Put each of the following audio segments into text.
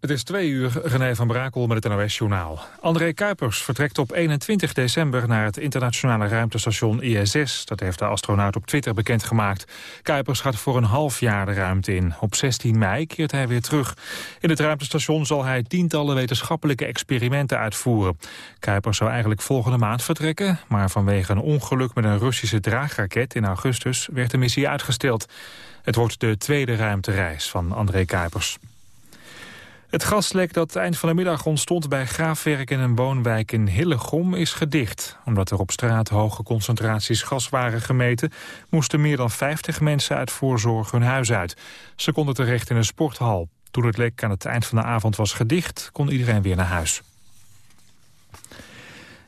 Het is twee uur, René van Brakel met het NOS-journaal. André Kuipers vertrekt op 21 december naar het internationale ruimtestation ISS. Dat heeft de astronaut op Twitter bekendgemaakt. Kuipers gaat voor een half jaar de ruimte in. Op 16 mei keert hij weer terug. In het ruimtestation zal hij tientallen wetenschappelijke experimenten uitvoeren. Kuipers zou eigenlijk volgende maand vertrekken... maar vanwege een ongeluk met een Russische draagraket in augustus... werd de missie uitgesteld. Het wordt de tweede ruimtereis van André Kuipers. Het gaslek dat eind van de middag ontstond bij graafwerk in een woonwijk in Hillegom is gedicht. Omdat er op straat hoge concentraties gas waren gemeten, moesten meer dan 50 mensen uit voorzorg hun huis uit. Ze konden terecht in een sporthal. Toen het lek aan het eind van de avond was gedicht, kon iedereen weer naar huis.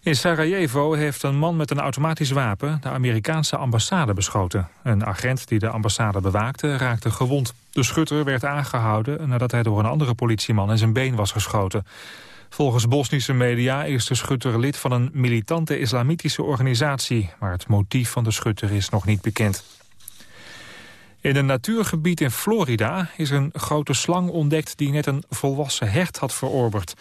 In Sarajevo heeft een man met een automatisch wapen de Amerikaanse ambassade beschoten. Een agent die de ambassade bewaakte raakte gewond. De schutter werd aangehouden nadat hij door een andere politieman in zijn been was geschoten. Volgens Bosnische media is de schutter lid van een militante islamitische organisatie, maar het motief van de schutter is nog niet bekend. In een natuurgebied in Florida is een grote slang ontdekt die net een volwassen hert had verorberd.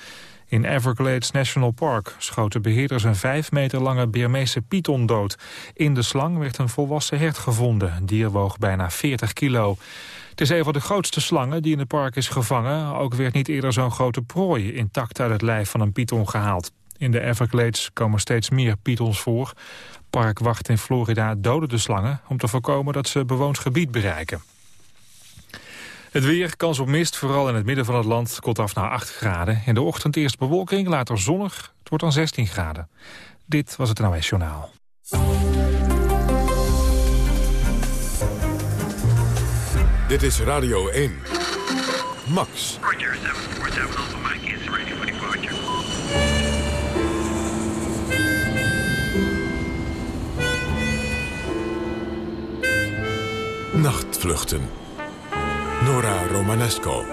In Everglades National Park schoten beheerders een vijf meter lange Birmeese python dood. In de slang werd een volwassen hert gevonden. Een dier woog bijna 40 kilo. Het is een van de grootste slangen die in het park is gevangen. Ook werd niet eerder zo'n grote prooi intact uit het lijf van een python gehaald. In de Everglades komen steeds meer pythons voor. Parkwacht in Florida doden de slangen om te voorkomen dat ze bewoond gebied bereiken. Het weer, kans op mist, vooral in het midden van het land, komt af naar 8 graden. In de ochtend eerst bewolking, later zonnig. Het wordt dan 16 graden. Dit was het NOS Journaal. Dit is Radio 1. Max. Roger, 747 Alpha Mike is ready for departure. Nachtvluchten. Nora Romanesco.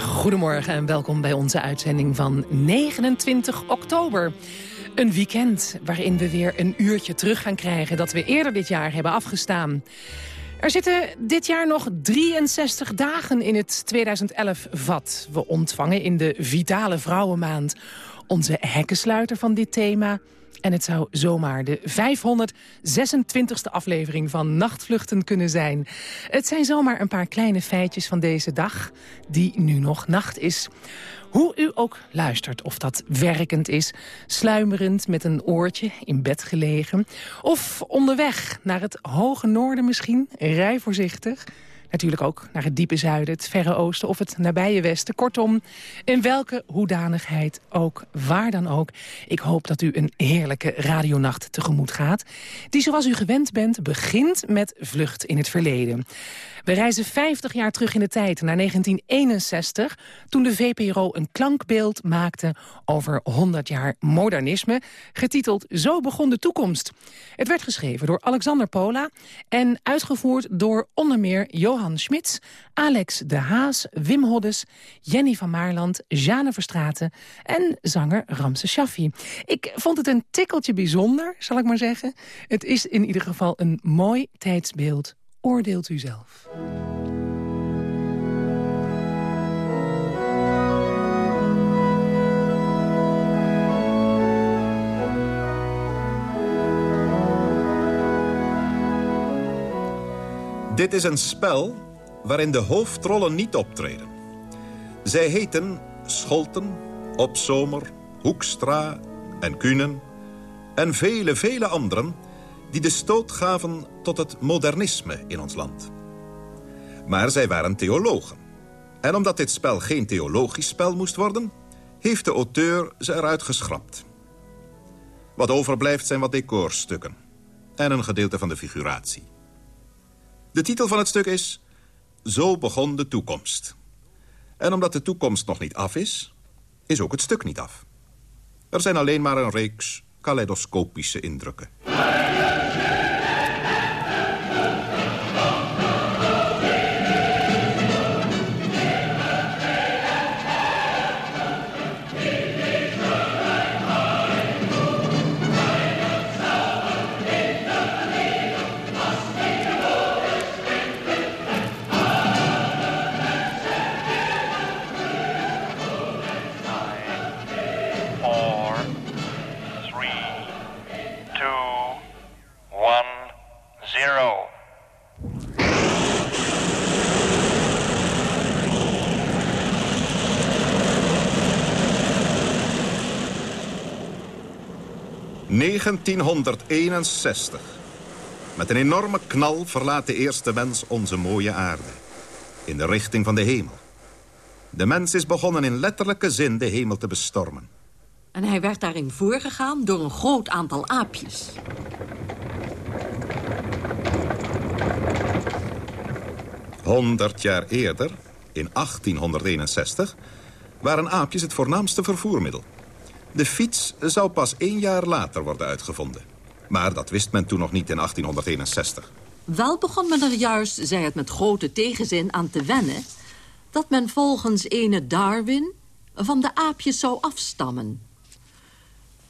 Goedemorgen en welkom bij onze uitzending van 29 oktober. Een weekend waarin we weer een uurtje terug gaan krijgen... dat we eerder dit jaar hebben afgestaan. Er zitten dit jaar nog 63 dagen in het 2011-vat. We ontvangen in de Vitale Vrouwenmaand onze hekkensluiter van dit thema... En het zou zomaar de 526e aflevering van Nachtvluchten kunnen zijn. Het zijn zomaar een paar kleine feitjes van deze dag, die nu nog nacht is. Hoe u ook luistert, of dat werkend is, sluimerend met een oortje in bed gelegen... of onderweg naar het hoge noorden misschien, rij voorzichtig... Natuurlijk ook naar het diepe zuiden, het verre oosten of het nabije westen. Kortom, in welke hoedanigheid ook, waar dan ook. Ik hoop dat u een heerlijke radionacht tegemoet gaat. Die zoals u gewend bent begint met Vlucht in het Verleden. We reizen 50 jaar terug in de tijd, naar 1961... toen de VPRO een klankbeeld maakte over 100 jaar modernisme... getiteld Zo begon de toekomst. Het werd geschreven door Alexander Pola... en uitgevoerd door onder meer Johan Schmitz... Alex de Haas, Wim Hoddes, Jenny van Maarland... Jane Verstraten en zanger Ramse Shaffi. Ik vond het een tikkeltje bijzonder, zal ik maar zeggen. Het is in ieder geval een mooi tijdsbeeld Oordeelt u zelf. Dit is een spel waarin de hoofdrollen niet optreden. Zij heten Scholten, Opzomer, Hoekstra en Kunen... en vele, vele anderen die de stoot gaven tot het modernisme in ons land. Maar zij waren theologen. En omdat dit spel geen theologisch spel moest worden... heeft de auteur ze eruit geschrapt. Wat overblijft zijn wat decorstukken. En een gedeelte van de figuratie. De titel van het stuk is... Zo begon de toekomst. En omdat de toekomst nog niet af is... is ook het stuk niet af. Er zijn alleen maar een reeks kaleidoscopische indrukken. 1961. Met een enorme knal verlaat de eerste mens onze mooie aarde. In de richting van de hemel. De mens is begonnen in letterlijke zin de hemel te bestormen. En hij werd daarin voorgegaan door een groot aantal aapjes. Honderd jaar eerder, in 1861, waren aapjes het voornaamste vervoermiddel. De fiets zou pas één jaar later worden uitgevonden. Maar dat wist men toen nog niet in 1861. Wel begon men er juist, zei het met grote tegenzin, aan te wennen... dat men volgens ene Darwin van de aapjes zou afstammen.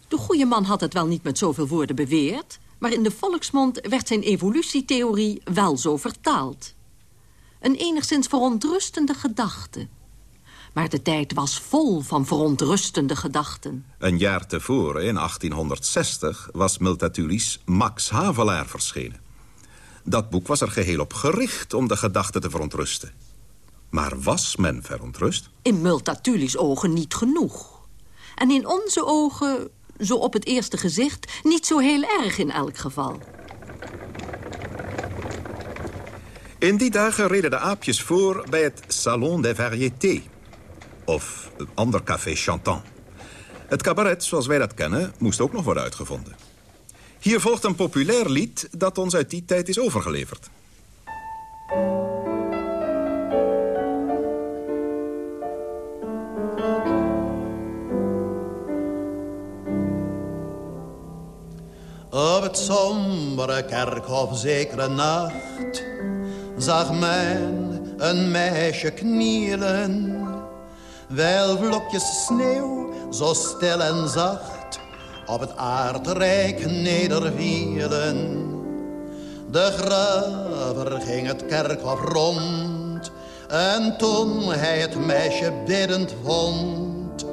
De goede man had het wel niet met zoveel woorden beweerd... maar in de volksmond werd zijn evolutietheorie wel zo vertaald. Een enigszins verontrustende gedachte. Maar de tijd was vol van verontrustende gedachten. Een jaar tevoren, in 1860, was Multatuli's Max Havelaar verschenen. Dat boek was er geheel op gericht om de gedachten te verontrusten. Maar was men verontrust? In Multatuli's ogen niet genoeg. En in onze ogen, zo op het eerste gezicht, niet zo heel erg in elk geval. In die dagen reden de aapjes voor bij het Salon des Variétés. Of een ander café chantant. Het cabaret, zoals wij dat kennen, moest ook nog worden uitgevonden. Hier volgt een populair lied dat ons uit die tijd is overgeleverd. Op het sombere kerkhof zekere nacht zag men een meisje knielen. Wel vlokjes sneeuw, zo stil en zacht, op het aardrijk nedervielen. De graver ging het kerkhof rond, en toen hij het meisje biddend vond.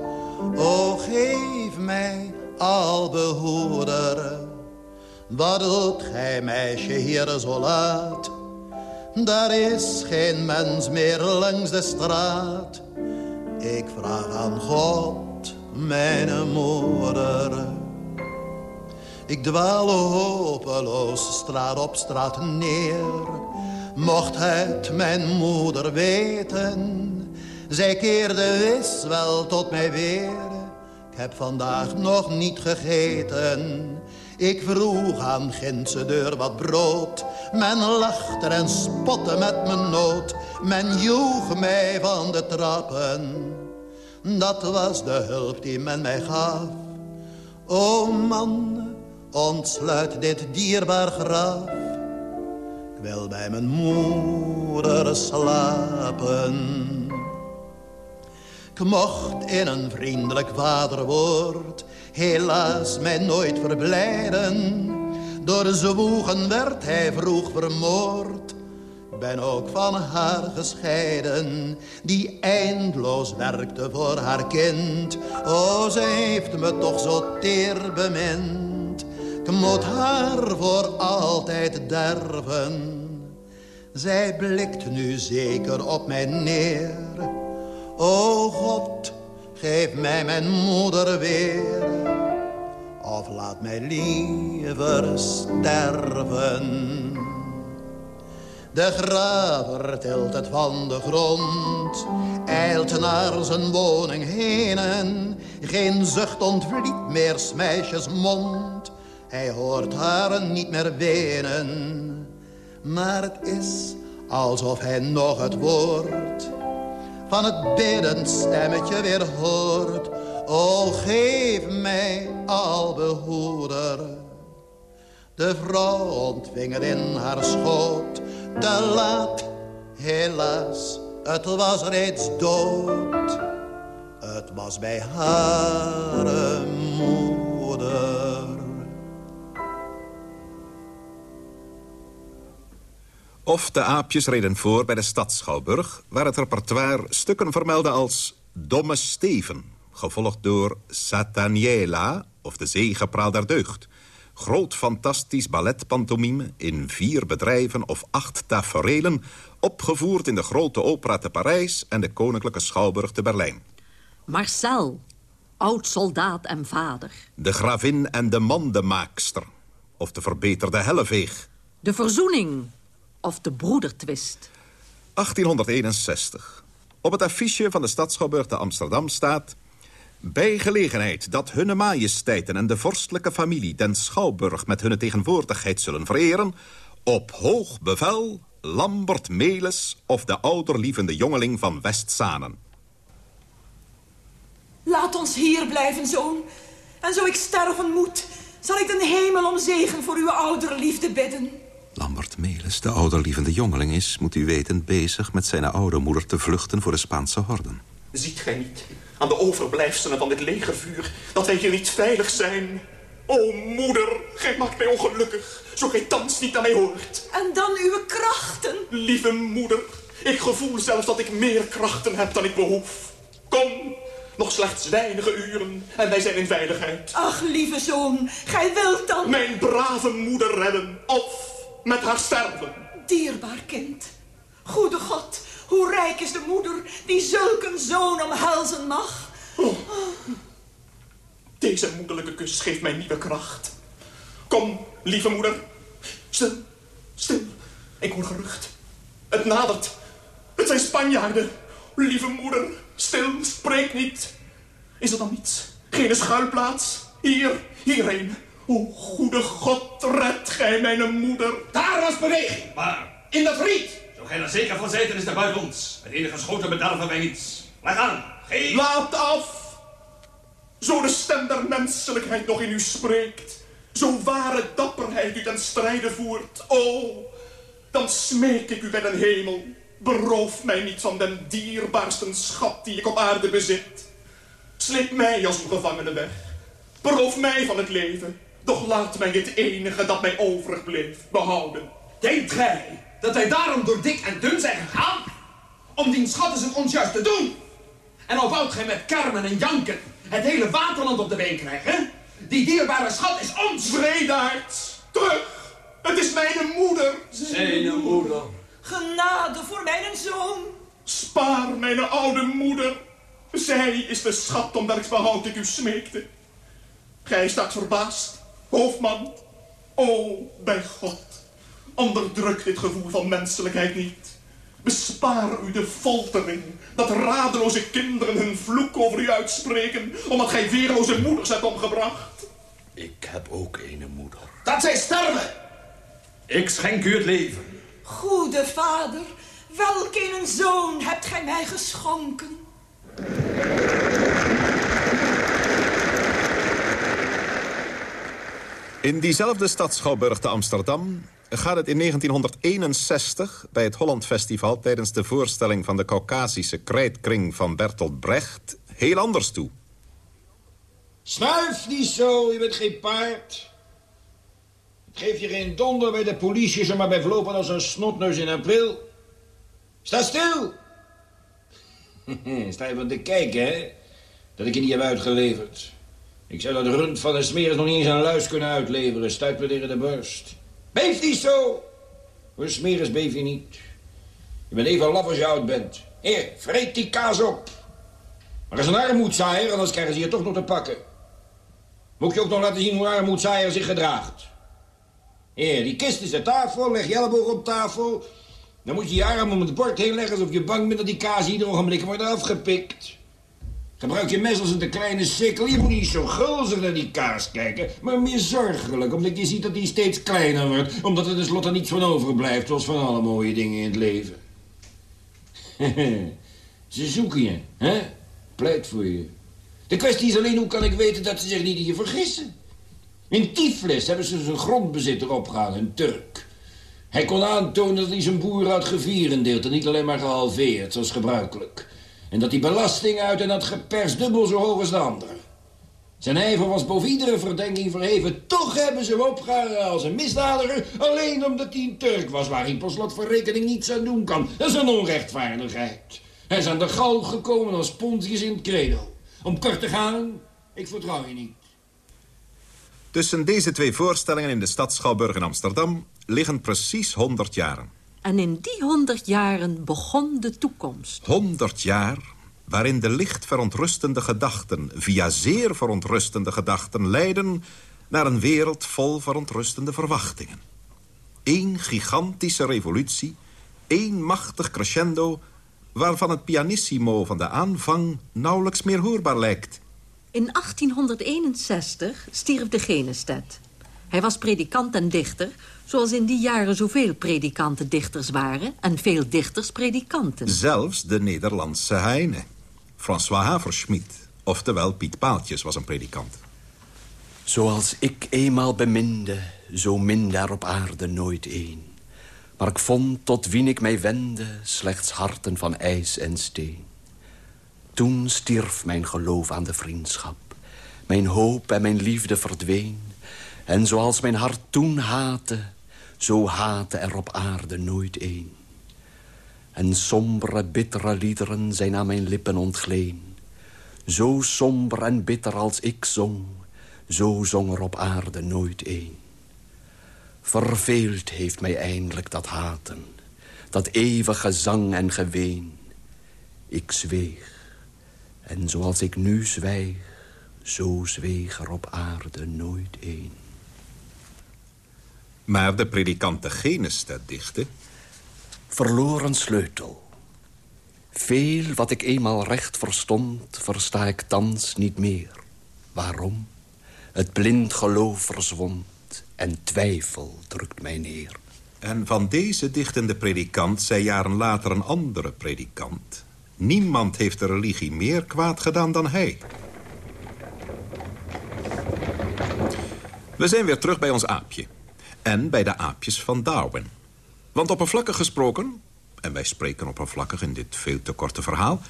O, geef mij al behoeder, wat doet gij meisje hier zo laat? Daar is geen mens meer langs de straat. Ik vraag aan God, mijn moeder. Ik dwaal hopeloos straat op straat neer. Mocht het mijn moeder weten, zij keerde wis wel tot mij weer. Ik heb vandaag nog niet gegeten. Ik vroeg aan ginse deur wat brood. Men lachte en spotte met mijn nood. Men joeg mij van de trappen. Dat was de hulp die men mij gaf. O man, ontsluit dit dierbaar graf. Ik wil bij mijn moeder slapen. Ik mocht in een vriendelijk vaderwoord helaas mij nooit verblijden. Door zwoegen werd hij vroeg vermoord. Ben ook van haar gescheiden, die eindeloos werkte voor haar kind. O, ze heeft me toch zo teer bemind. Ik moet haar voor altijd derven. Zij blikt nu zeker op mij neer. O God, geef mij mijn moeder weer. Of laat mij liever sterven. De graver tilt het van de grond, eilt naar zijn woning heen. En geen zucht ontvliet meer meisjes mond. Hij hoort haar niet meer wenen. Maar het is alsof hij nog het woord van het biddend stemmetje weer hoort. O, geef mij al behoeder. De vrouw ontving het in haar schoot, te laat, helaas, het was reeds dood. Het was bij haar moeder. Of de aapjes reden voor bij de stadschouwburg... waar het repertoire stukken vermeldde als Domme Steven... gevolgd door Sataniela, of de zegepraal der deugd. Groot fantastisch balletpantomime in vier bedrijven of acht taferelen... opgevoerd in de Grote Opera te Parijs en de Koninklijke Schouwburg te Berlijn. Marcel, Oud-soldaat en vader. De gravin en de mandemaakster. Of de verbeterde helleveeg. De verzoening. Of de broedertwist. 1861. Op het affiche van de Stadsschouwburg te Amsterdam staat... Bij gelegenheid dat hunne majesteiten en de vorstelijke familie... den Schouwburg met hunne tegenwoordigheid zullen vereren... op hoog bevel Lambert Melis of de ouderlievende jongeling van Westzanen. Laat ons hier blijven, zoon. En zo ik sterven moet, zal ik den hemel om zegen voor uw ouderliefde bidden. Lambert Melis, de ouderlievende jongeling is, moet u weten... bezig met zijn oude moeder te vluchten voor de Spaanse horden. Ziet gij niet, aan de overblijfselen van dit legervuur... dat wij hier niet veilig zijn? O, moeder, gij maakt mij ongelukkig, zo gij thans niet naar mij hoort. En dan uw krachten. Lieve moeder, ik gevoel zelfs dat ik meer krachten heb dan ik behoef. Kom, nog slechts weinige uren en wij zijn in veiligheid. Ach, lieve zoon, gij wilt dan... Mijn brave moeder redden, of met haar sterven. Dierbaar kind. Goede God, hoe rijk is de moeder die zulk een zoon omhelzen mag. Oh. Deze moederlijke kus geeft mij nieuwe kracht. Kom, lieve moeder. Stil, stil. Ik hoor gerucht. Het nadert. Het zijn Spanjaarden. Lieve moeder, stil, spreek niet. Is er dan niets? Geen schuilplaats? Hier, hierheen. O, goede God, red gij mijn moeder. Daar was beweging, maar in dat riet. Zo gij er zeker van zijt, dan is daar buiten ons. Het enige schoten bederven wij niets. Leg aan, geef. Laat af. Zo de stem der menselijkheid nog in u spreekt. Zo ware dapperheid u ten strijde voert. O, dan smeek ik u bij den hemel. Beroof mij niet van den dierbaarste schat die ik op aarde bezit. Sleep mij als uw gevangene weg. Beroof mij van het leven. Doch laat mij het enige dat mij overig bleef behouden. Denkt gij dat wij daarom door dik en dun zijn gegaan? Om die schatten het ons juist te doen? En al woudt gij met kermen en janken het hele waterland op de been krijgen? Die dierbare schat is ons! Vredaard, terug! Het is mijn moeder! Zijn moeder. Genade voor mijn zoon. Spaar mijn oude moeder. Zij is de schat om welks behoud ik u smeekte. Gij staat verbaasd, hoofdman. O, bij God, onderdruk dit gevoel van menselijkheid niet. Bespaar u de foltering dat radeloze kinderen hun vloek over u uitspreken, omdat gij weerloze moeders hebt omgebracht. Ik heb ook een moeder. Dat zij sterven! Ik schenk u het leven. Goede vader, welk een zoon hebt gij mij geschonken? In diezelfde stad Schouwburg te Amsterdam gaat het in 1961 bij het Holland Festival... tijdens de voorstelling van de Caucasische krijtkring van Bertolt Brecht... heel anders toe. Snuif niet zo, je bent geen paard. Ik geef je geen donder bij de politie, ze maar bij lopen als een snotneus in april. Sta stil! Sta je van te kijken, hè? Dat ik je niet heb uitgeleverd. Ik zou dat rund van de smeris nog niet eens aan luis kunnen uitleveren. Stuit me tegen de borst. Beef niet zo! Voor smeris beef je niet. Je bent even laf als je oud bent. Hier, vreet die kaas op. Maar is een armoedzaaier, anders krijgen ze je toch nog te pakken. Moet je ook nog laten zien hoe een armoedzaaier zich gedraagt. Hier, die kist is de tafel, leg je elleboog op tafel. Dan moet je je arm om het bord heen leggen alsof je bang bent dat die kaas ieder ogenblik wordt afgepikt. Gebruik je mes als een kleine sikkel. Je moet niet zo gulzig naar die kaas kijken, maar meer zorgelijk. Omdat je ziet dat die steeds kleiner wordt. Omdat er tenslotte niets van overblijft, zoals van alle mooie dingen in het leven. ze zoeken je, hè? Pleit voor je. De kwestie is alleen hoe kan ik weten dat ze zich niet in je vergissen. In Tiflis hebben ze zijn grondbezitter opgehaald, een Turk. Hij kon aantonen dat hij zijn boer had gevierendeeld en niet alleen maar gehalveerd, zoals gebruikelijk. En dat die belasting uit en had geperst dubbel zo hoog als de andere. Zijn ijver was boven iedere verdenking verheven. Toch hebben ze hem als een misdadiger... alleen omdat hij een Turk was... waar hij per slot van rekening niets aan doen kan. Dat is een onrechtvaardigheid. Hij is aan de galg gekomen als Pontius in het credo. Om kort te gaan, ik vertrouw je niet. Tussen deze twee voorstellingen in de stad Schouwburg in Amsterdam... liggen precies 100 jaren. En in die honderd jaren begon de toekomst. 100 jaar waarin de licht verontrustende gedachten... via zeer verontrustende gedachten leiden... naar een wereld vol verontrustende verwachtingen. Eén gigantische revolutie, één machtig crescendo... waarvan het pianissimo van de aanvang nauwelijks meer hoorbaar lijkt. In 1861 stierf de Genestedt. Hij was predikant en dichter, zoals in die jaren zoveel predikanten dichters waren... en veel dichters predikanten. Zelfs de Nederlandse Heine. François Haverschmidt, oftewel Piet Paaltjes, was een predikant. Zoals ik eenmaal beminde, zo min daar op aarde nooit een. Maar ik vond tot wien ik mij wende slechts harten van ijs en steen. Toen stierf mijn geloof aan de vriendschap. Mijn hoop en mijn liefde verdween. En zoals mijn hart toen haatte, zo haatte er op aarde nooit een. En sombere, bittere liederen zijn aan mijn lippen ontgleen. Zo somber en bitter als ik zong, zo zong er op aarde nooit een. Verveeld heeft mij eindelijk dat haten, dat eeuwige zang en geween. Ik zweeg, en zoals ik nu zwijg, zo zweeg er op aarde nooit een. Maar de predikant de Genestedt dichtte... Verloren sleutel. Veel wat ik eenmaal recht verstond, versta ik thans niet meer. Waarom? Het blind geloof verzwond en twijfel drukt mij neer. En van deze dichtende predikant zei jaren later een andere predikant... Niemand heeft de religie meer kwaad gedaan dan hij. We zijn weer terug bij ons aapje. En bij de aapjes van Darwin. Want oppervlakkig gesproken, en wij spreken oppervlakkig in dit veel te korte verhaal...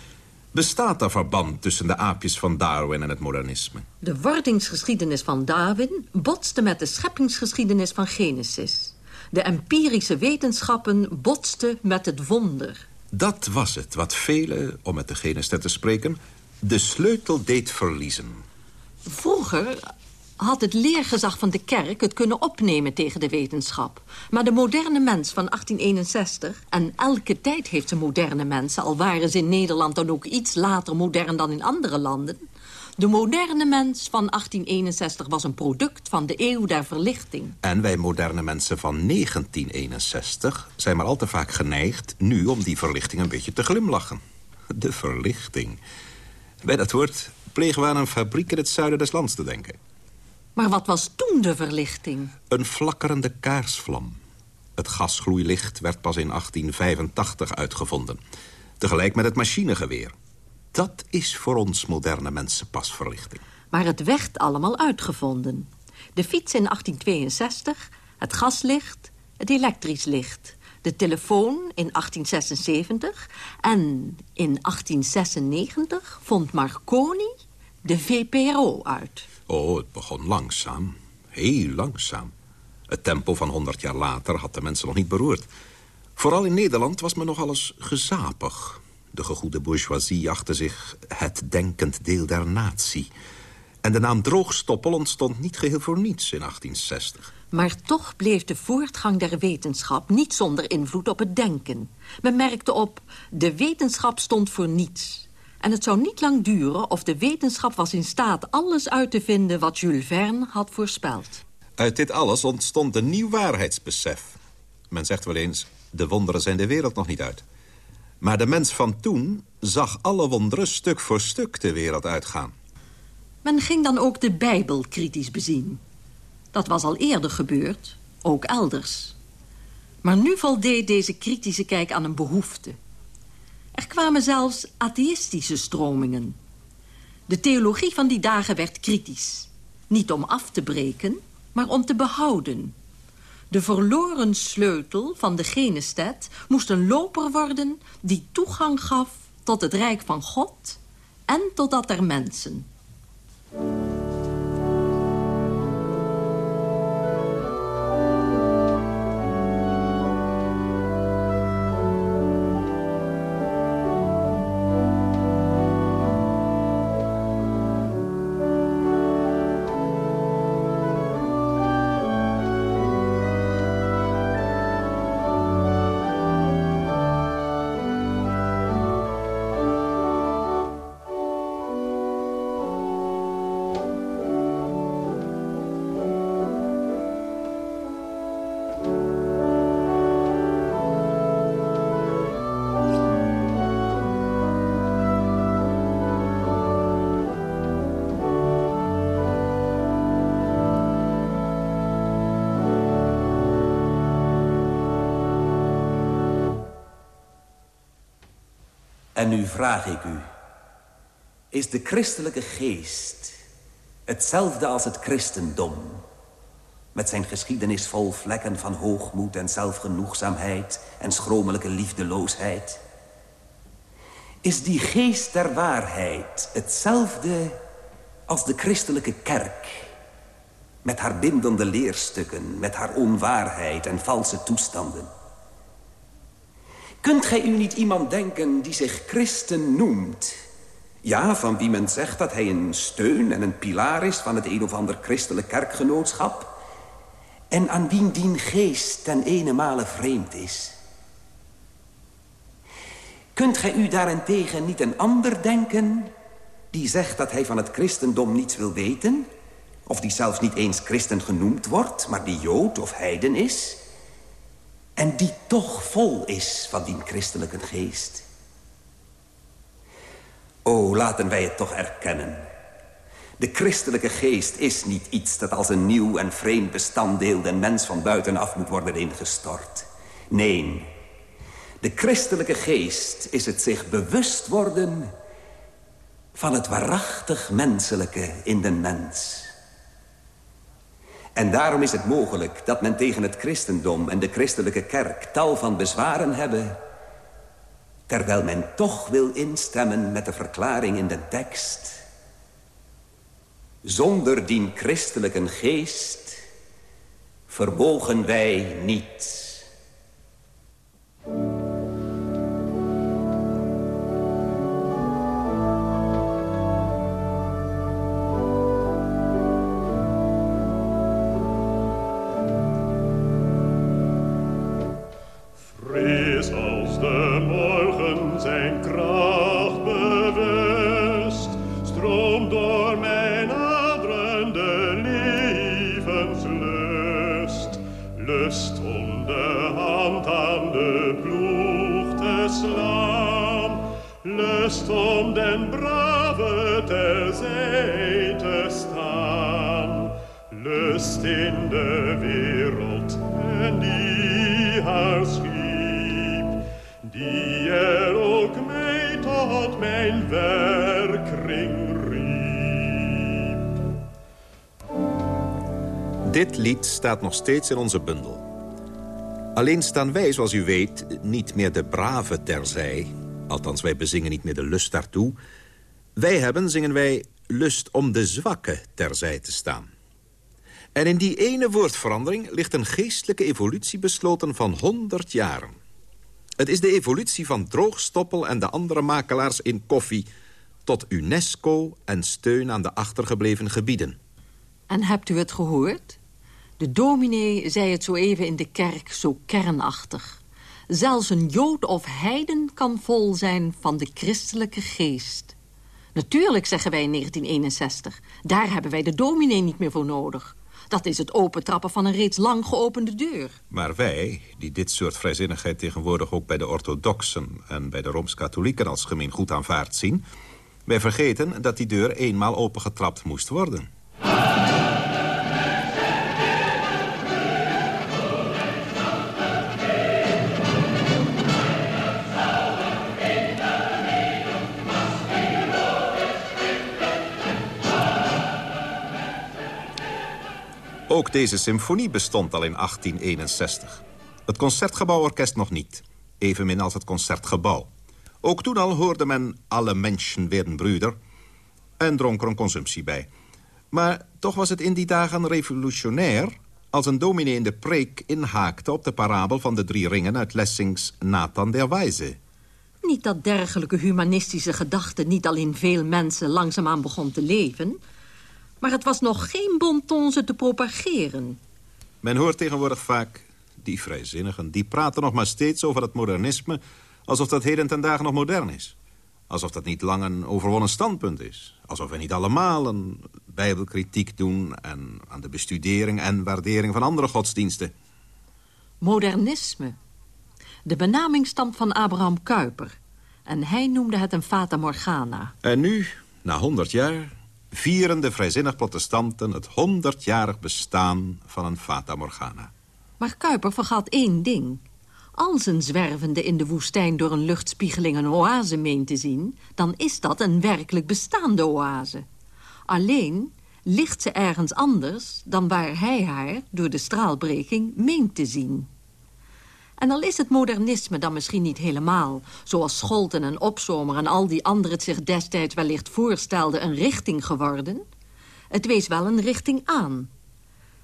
bestaat er verband tussen de aapjes van Darwin en het modernisme. De wordingsgeschiedenis van Darwin botste met de scheppingsgeschiedenis van Genesis. De empirische wetenschappen botsten met het wonder. Dat was het wat velen, om met de Genesis te spreken... de sleutel deed verliezen. Vroeger had het leergezag van de kerk het kunnen opnemen tegen de wetenschap. Maar de moderne mens van 1861... en elke tijd heeft ze moderne mensen... al waren ze in Nederland dan ook iets later modern dan in andere landen... De moderne mens van 1861 was een product van de eeuw der verlichting. En wij moderne mensen van 1961 zijn maar al te vaak geneigd... nu om die verlichting een beetje te glimlachen. De verlichting. Bij dat woord plegen we aan een fabriek in het zuiden des lands te denken. Maar wat was toen de verlichting? Een flakkerende kaarsvlam. Het gasgloeilicht werd pas in 1885 uitgevonden. Tegelijk met het machinegeweer. Dat is voor ons moderne mensen pas verlichting. Maar het werd allemaal uitgevonden. De fiets in 1862, het gaslicht, het elektrisch licht. De telefoon in 1876 en in 1896 vond Marconi de VPRO uit. Oh, het begon langzaam. Heel langzaam. Het tempo van 100 jaar later had de mensen nog niet beroerd. Vooral in Nederland was men nog alles gezapig. De gegoede bourgeoisie achtte zich het denkend deel der natie. En de naam droogstoppel ontstond niet geheel voor niets in 1860. Maar toch bleef de voortgang der wetenschap niet zonder invloed op het denken. Men merkte op, de wetenschap stond voor niets. En het zou niet lang duren of de wetenschap was in staat alles uit te vinden wat Jules Verne had voorspeld. Uit dit alles ontstond een nieuw waarheidsbesef. Men zegt wel eens, de wonderen zijn de wereld nog niet uit. Maar de mens van toen zag alle wonderen stuk voor stuk de wereld uitgaan. Men ging dan ook de Bijbel kritisch bezien. Dat was al eerder gebeurd, ook elders. Maar nu voldeed deze kritische kijk aan een behoefte. Er kwamen zelfs atheïstische stromingen. De theologie van die dagen werd kritisch. Niet om af te breken, maar om te behouden. De verloren sleutel van de Genestedt moest een loper worden... die toegang gaf tot het rijk van God en tot dat der mensen. En nu vraag ik u... is de christelijke geest hetzelfde als het christendom... met zijn geschiedenis vol vlekken van hoogmoed en zelfgenoegzaamheid... en schromelijke liefdeloosheid... is die geest der waarheid hetzelfde als de christelijke kerk... met haar bindende leerstukken, met haar onwaarheid en valse toestanden... Kunt gij u niet iemand denken die zich christen noemt? Ja, van wie men zegt dat hij een steun en een pilaar is... van het een of ander christelijk kerkgenootschap... en aan wie dien geest ten ene male vreemd is. Kunt gij u daarentegen niet een ander denken... die zegt dat hij van het christendom niets wil weten... of die zelfs niet eens christen genoemd wordt... maar die jood of heiden is... En die toch vol is van die christelijke geest. O, laten wij het toch erkennen. De christelijke geest is niet iets dat als een nieuw en vreemd bestanddeel... de mens van buitenaf moet worden ingestort. Nee, de christelijke geest is het zich bewust worden... van het waarachtig menselijke in de mens... En daarom is het mogelijk dat men tegen het christendom en de christelijke kerk tal van bezwaren hebben... terwijl men toch wil instemmen met de verklaring in de tekst... Zonder dien christelijke geest vermogen wij niet... Dit lied staat nog steeds in onze bundel. Alleen staan wij, zoals u weet, niet meer de brave terzij. Althans, wij bezingen niet meer de lust daartoe. Wij hebben, zingen wij, lust om de zwakke terzij te staan. En in die ene woordverandering ligt een geestelijke evolutie besloten van 100 jaren. Het is de evolutie van Droogstoppel en de andere makelaars in koffie... tot UNESCO en steun aan de achtergebleven gebieden. En hebt u het gehoord? De dominee zei het zo even in de kerk zo kernachtig. Zelfs een jood of heiden kan vol zijn van de christelijke geest. Natuurlijk, zeggen wij in 1961. Daar hebben wij de dominee niet meer voor nodig. Dat is het opentrappen van een reeds lang geopende deur. Maar wij, die dit soort vrijzinnigheid tegenwoordig ook bij de orthodoxen... en bij de Rooms-Katholieken als gemeen goed aanvaard zien... wij vergeten dat die deur eenmaal opengetrapt moest worden. Ook deze symfonie bestond al in 1861. Het Concertgebouworkest nog niet. Evenmin als het Concertgebouw. Ook toen al hoorde men alle mensen werden broeder... en dronk er een consumptie bij. Maar toch was het in die dagen revolutionair... als een dominee in de preek inhaakte op de parabel van de drie ringen... uit Lessings Nathan der Wijze. Niet dat dergelijke humanistische gedachten niet al in veel mensen langzaamaan begon te leven... Maar het was nog geen bonton ze te propageren. Men hoort tegenwoordig vaak, die vrijzinnigen... die praten nog maar steeds over het modernisme... alsof dat heden ten dagen nog modern is. Alsof dat niet lang een overwonnen standpunt is. Alsof we niet allemaal een bijbelkritiek doen... en aan de bestudering en waardering van andere godsdiensten. Modernisme. De benaming stamt van Abraham Kuyper. En hij noemde het een fata morgana. En nu, na honderd jaar, vieren de vrijzinnig protestanten het honderdjarig bestaan van een Fata Morgana. Maar Kuiper vergat één ding. Als een zwervende in de woestijn door een luchtspiegeling een oase meent te zien... dan is dat een werkelijk bestaande oase. Alleen ligt ze ergens anders dan waar hij haar door de straalbreking meent te zien. En al is het modernisme dan misschien niet helemaal... zoals Scholten en Opzomer en al die anderen het zich destijds wellicht voorstelden... een richting geworden, het wees wel een richting aan.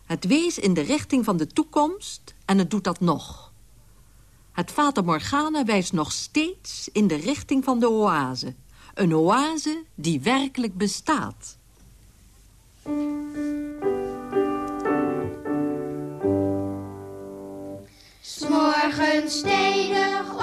Het wees in de richting van de toekomst en het doet dat nog. Het Fata Morgana wijst nog steeds in de richting van de oase. Een oase die werkelijk bestaat. Stedig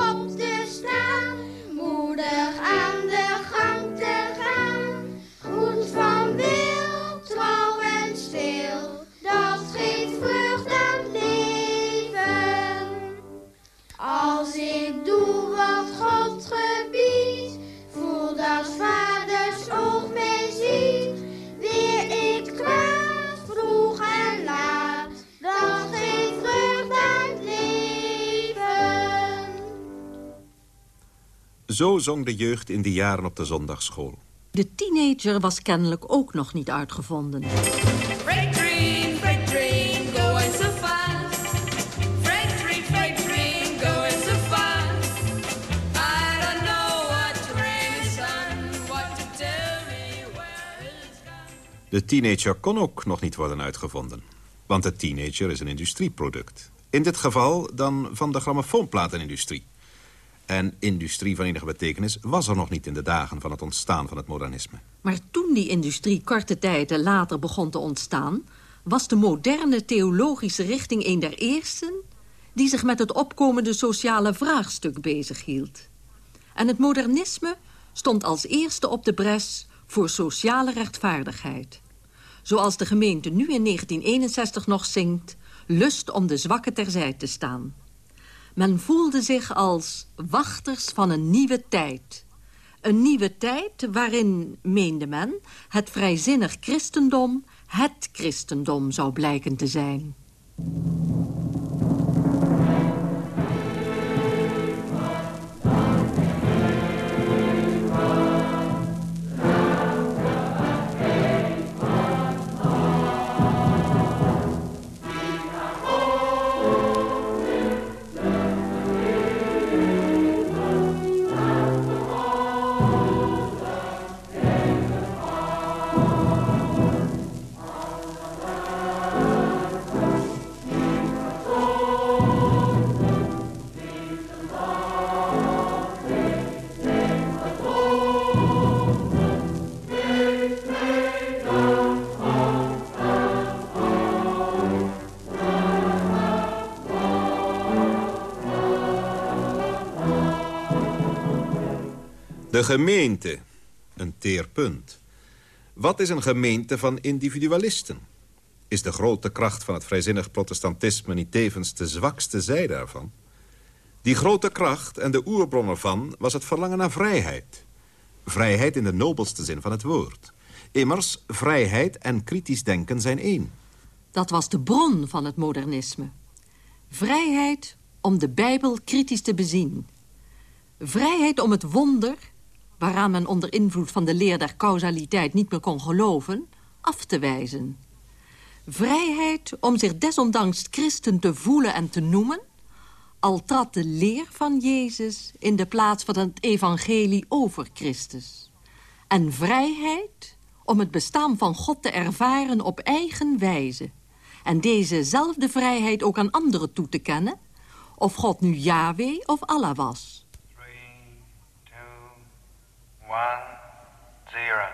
Zo zong de jeugd in die jaren op de zondagschool. De teenager was kennelijk ook nog niet uitgevonden. De teenager kon ook nog niet worden uitgevonden. Want de teenager is een industrieproduct. In dit geval dan van de grammofoonplatenindustrie. En industrie van enige betekenis was er nog niet in de dagen van het ontstaan van het modernisme. Maar toen die industrie korte tijden later begon te ontstaan... was de moderne theologische richting een der eersten... die zich met het opkomende sociale vraagstuk bezighield. En het modernisme stond als eerste op de bres voor sociale rechtvaardigheid. Zoals de gemeente nu in 1961 nog zingt... lust om de zwakken terzij te staan. Men voelde zich als wachters van een nieuwe tijd. Een nieuwe tijd waarin, meende men, het vrijzinnig christendom het christendom zou blijken te zijn. De gemeente. Een teerpunt. Wat is een gemeente van individualisten? Is de grote kracht van het vrijzinnig protestantisme niet tevens de zwakste zij daarvan? Die grote kracht en de oerbron ervan was het verlangen naar vrijheid. Vrijheid in de nobelste zin van het woord. Immers, vrijheid en kritisch denken zijn één. Dat was de bron van het modernisme. Vrijheid om de Bijbel kritisch te bezien. Vrijheid om het wonder, waaraan men onder invloed van de leer der causaliteit niet meer kon geloven, af te wijzen. Vrijheid om zich desondanks christen te voelen en te noemen, al trad de leer van Jezus in de plaats van het evangelie over Christus. En vrijheid om het bestaan van God te ervaren op eigen wijze. En dezezelfde vrijheid ook aan anderen toe te kennen, of God nu Yahweh of Allah was. One, zero.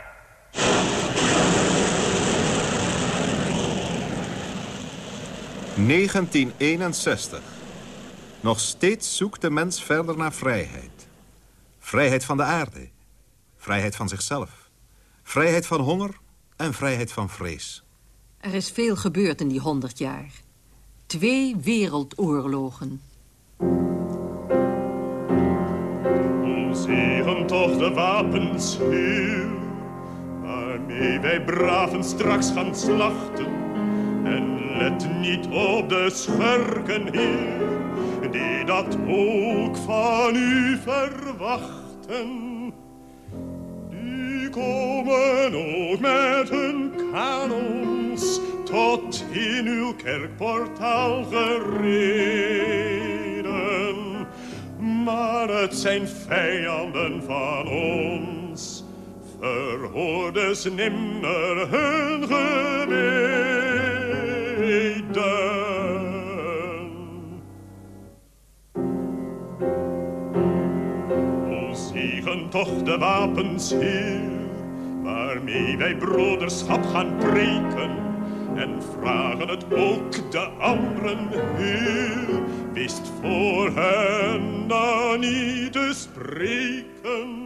1961. Nog steeds zoekt de mens verder naar vrijheid. Vrijheid van de aarde. Vrijheid van zichzelf. Vrijheid van honger en vrijheid van vrees. Er is veel gebeurd in die honderd jaar. Twee wereldoorlogen. Zegen toch de wapens, Heer, waarmee wij braven straks gaan slachten. En let niet op de schurken, Heer, die dat ook van u verwachten. Die komen ook met hun kanons tot in uw kerkportaal gereden. Maar het zijn vijanden van ons, verhoorden ze nimmer hun gebeden. O zegen toch de wapens, Heer, waarmee wij broederschap gaan preken. En vragen het ook de anderen, Heer, wist voor hen dan niet te spreken.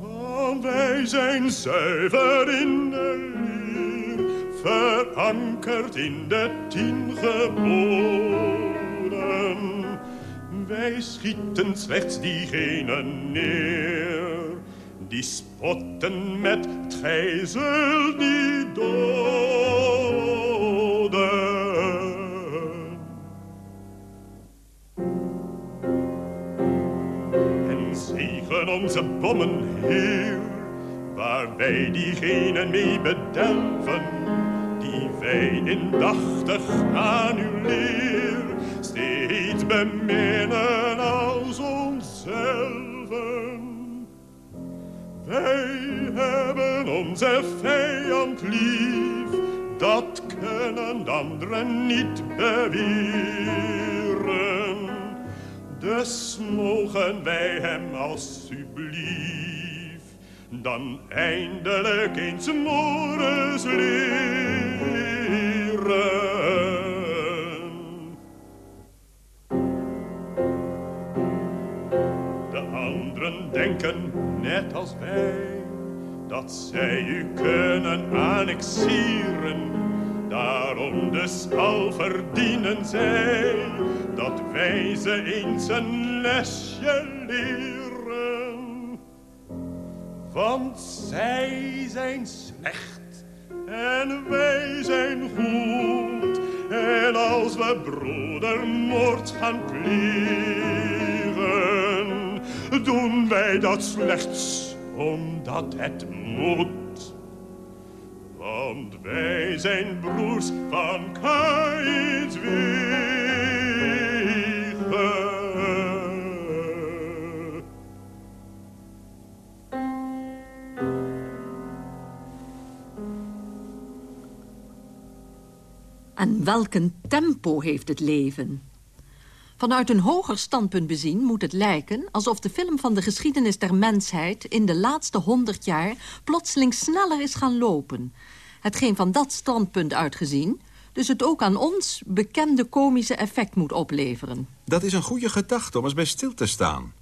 Want wij zijn zuiver in de leer, verankerd in de tien geboden. Wij schieten slechts diegenen neer, die spotten met het niet doden. En zegen onze bommen, Heer, waar wij diegenen mee bedelven, die wij indachtig aan uw leer steeds beminnen onze vijand lief, dat kunnen anderen niet beweren. Dus mogen wij hem alsjeblieft dan eindelijk eens leren. De anderen denken, net als wij, dat zij u kunnen annexeren. Daarom dus al verdienen zij dat wij ze eens een lesje leren. Want zij zijn slecht en wij zijn goed. En als we broedermoord gaan plegen, doen wij dat slechts omdat het moet. Want wij zijn broers van Keidswegen. En welk een tempo heeft het leven? Vanuit een hoger standpunt bezien moet het lijken... alsof de film van de geschiedenis der mensheid... in de laatste honderd jaar plotseling sneller is gaan lopen. Hetgeen van dat standpunt uitgezien... dus het ook aan ons bekende komische effect moet opleveren. Dat is een goede gedachte om eens bij stil te staan.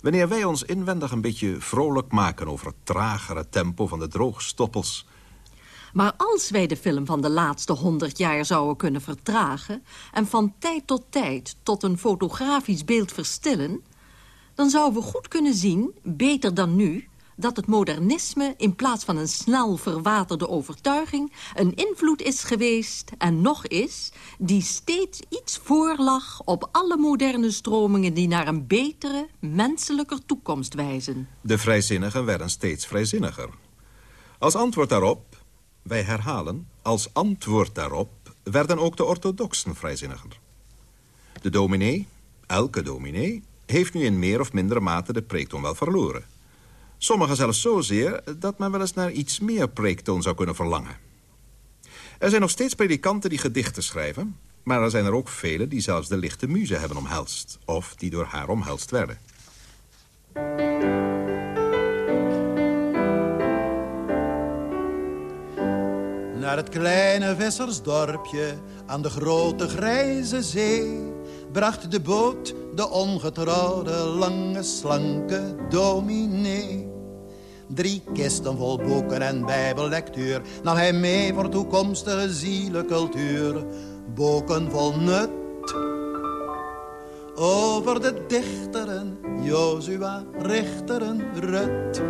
Wanneer wij ons inwendig een beetje vrolijk maken... over het tragere tempo van de droogstoppels... Maar als wij de film van de laatste honderd jaar zouden kunnen vertragen... en van tijd tot tijd tot een fotografisch beeld verstillen... dan zouden we goed kunnen zien, beter dan nu... dat het modernisme in plaats van een snel verwaterde overtuiging... een invloed is geweest en nog is... die steeds iets voorlag op alle moderne stromingen... die naar een betere, menselijker toekomst wijzen. De vrijzinnigen werden steeds vrijzinniger. Als antwoord daarop, wij herhalen... als antwoord daarop werden ook de orthodoxen vrijzinniger. De dominee, elke dominee... heeft nu in meer of mindere mate de preektoon wel verloren. Sommigen zelfs zozeer dat men wel eens naar iets meer preektoon zou kunnen verlangen. Er zijn nog steeds predikanten die gedichten schrijven... maar er zijn er ook velen die zelfs de lichte muze hebben omhelst... of die door haar omhelst werden. Naar het kleine vissersdorpje aan de grote grijze zee bracht de boot de ongetrouwde, lange, slanke dominee. Drie kisten vol boeken en bijbellectuur nam hij mee voor toekomstige zielencultuur. Boeken vol nut over de dichteren, Jozua, richteren, Rut.